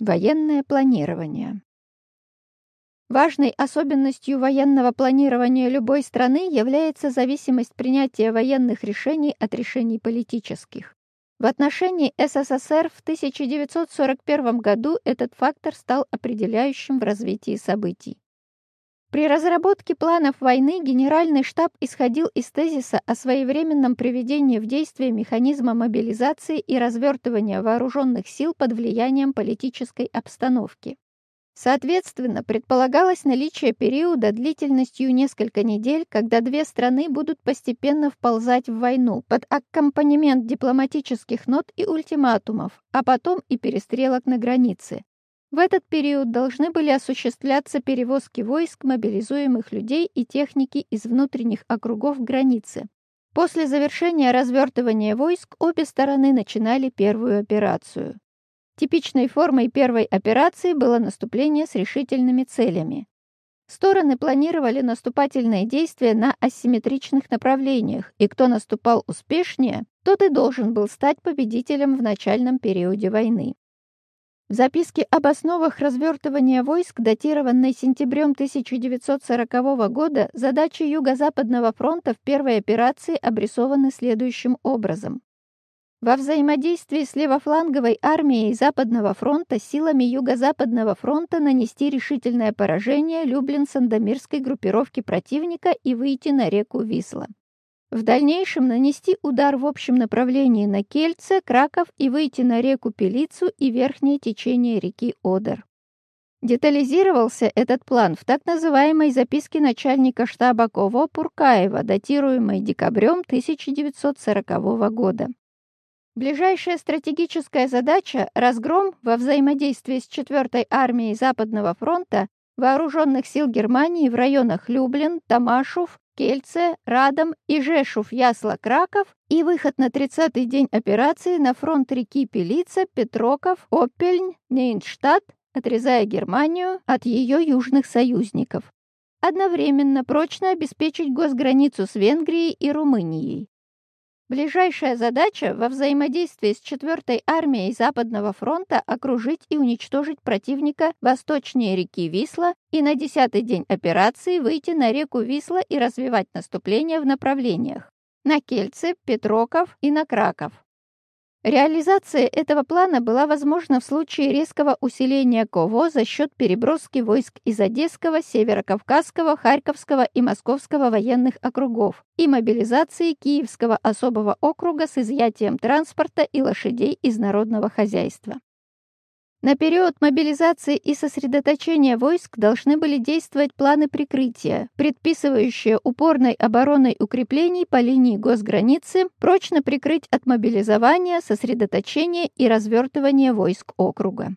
Военное планирование. Важной особенностью военного планирования любой страны является зависимость принятия военных решений от решений политических. В отношении СССР в 1941 году этот фактор стал определяющим в развитии событий. При разработке планов войны Генеральный штаб исходил из тезиса о своевременном приведении в действие механизма мобилизации и развертывания вооруженных сил под влиянием политической обстановки. Соответственно, предполагалось наличие периода длительностью несколько недель, когда две страны будут постепенно вползать в войну под аккомпанемент дипломатических нот и ультиматумов, а потом и перестрелок на границе, в этот период должны были осуществляться перевозки войск, мобилизуемых людей и техники из внутренних округов границы. После завершения развертывания войск обе стороны начинали первую операцию. Типичной формой первой операции было наступление с решительными целями. Стороны планировали наступательные действия на асимметричных направлениях, и кто наступал успешнее, тот и должен был стать победителем в начальном периоде войны. В записке об основах развертывания войск, датированной сентябрем 1940 года, задачи Юго-Западного фронта в первой операции обрисованы следующим образом. Во взаимодействии с левофланговой армией Западного фронта силами Юго-Западного фронта нанести решительное поражение Люблин-Сандомирской группировке противника и выйти на реку Висла. В дальнейшем нанести удар в общем направлении на Кельце, Краков и выйти на реку Пелицу и верхнее течение реки Одер. Детализировался этот план в так называемой записке начальника штаба КОВО Пуркаева, датируемой декабрем 1940 года. Ближайшая стратегическая задача – разгром во взаимодействии с 4-й армией Западного фронта вооруженных сил Германии в районах Люблин, Тамашев, Кельце, Радом и Жешув, Ясла, Краков и выход на 30-й день операции на фронт реки Пелица, Петроков, Оппельн, Нейнштадт, отрезая Германию от ее южных союзников. Одновременно прочно обеспечить госграницу с Венгрией и Румынией. Ближайшая задача во взаимодействии с 4-й армией Западного фронта окружить и уничтожить противника восточнее реки Висла и на 10-й день операции выйти на реку Висла и развивать наступление в направлениях на Кельце, Петроков и на Краков. Реализация этого плана была возможна в случае резкого усиления КОВО за счет переброски войск из Одесского, Северокавказского, Харьковского и Московского военных округов и мобилизации Киевского особого округа с изъятием транспорта и лошадей из народного хозяйства. На период мобилизации и сосредоточения войск должны были действовать планы прикрытия, предписывающие упорной обороной укреплений по линии госграницы прочно прикрыть от мобилизования, сосредоточения и развертывания войск округа.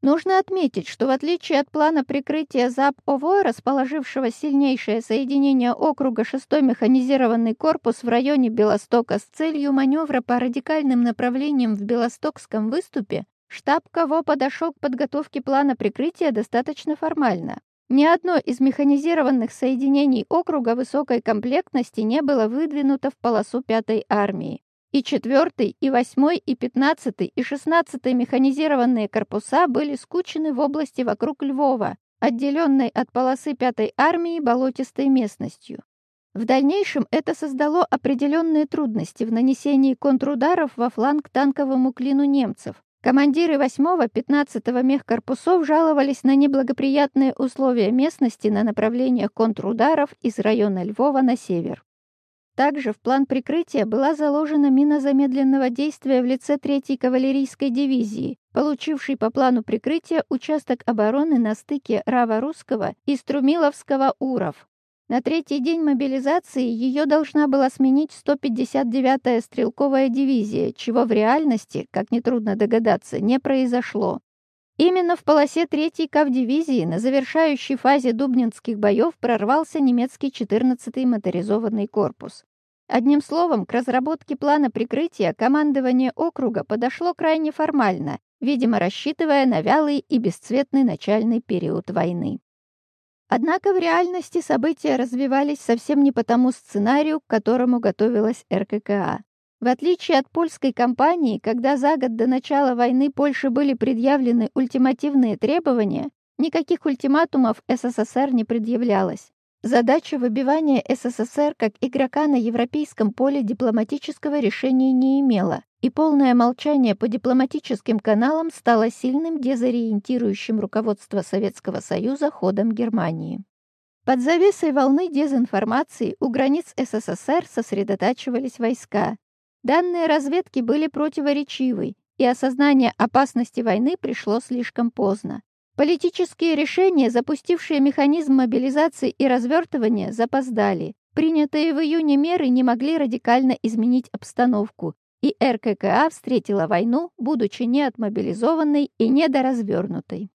Нужно отметить, что в отличие от плана прикрытия ЗАП-ОВО, расположившего сильнейшее соединение округа 6-й механизированный корпус в районе Белостока с целью маневра по радикальным направлениям в Белостокском выступе, Штаб КВО подошел к подготовке плана прикрытия достаточно формально. Ни одно из механизированных соединений округа высокой комплектности не было выдвинуто в полосу 5-й армии. И 4-й, и 8-й, и 15-й, и 16-й механизированные корпуса были скучены в области вокруг Львова, отделенной от полосы 5-й армии болотистой местностью. В дальнейшем это создало определенные трудности в нанесении контрударов во фланг танковому клину немцев, Командиры 8-го, 15-го мехкорпусов жаловались на неблагоприятные условия местности на направлениях контрударов из района Львова на север. Также в план прикрытия была заложена мина замедленного действия в лице 3-й кавалерийской дивизии, получившей по плану прикрытия участок обороны на стыке Рава-Русского и Струмиловского Уров, на третий день мобилизации ее должна была сменить 159-я стрелковая дивизия, чего в реальности, как нетрудно догадаться, не произошло. Именно в полосе 3-й кавдивизии на завершающей фазе дубнинских боев прорвался немецкий 14-й моторизованный корпус. Одним словом, к разработке плана прикрытия командование округа подошло крайне формально, видимо, рассчитывая на вялый и бесцветный начальный период войны. Однако в реальности события развивались совсем не по тому сценарию, к которому готовилась РККА. В отличие от польской кампании, когда за год до начала войны Польше были предъявлены ультимативные требования, никаких ультиматумов СССР не предъявлялось. Задача выбивания СССР как игрока на европейском поле дипломатического решения не имела, и полное молчание по дипломатическим каналам стало сильным дезориентирующим руководство Советского Союза ходом Германии. Под завесой волны дезинформации у границ СССР сосредотачивались войска. Данные разведки были противоречивы, и осознание опасности войны пришло слишком поздно. Политические решения, запустившие механизм мобилизации и развертывания, запоздали. Принятые в июне меры не могли радикально изменить обстановку, и РККА встретила войну, будучи неотмобилизованной и недоразвернутой.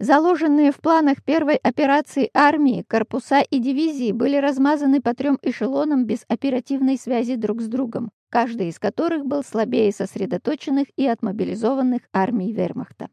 Заложенные в планах первой операции армии, корпуса и дивизии были размазаны по трем эшелонам без оперативной связи друг с другом, каждый из которых был слабее сосредоточенных и отмобилизованных армий вермахта.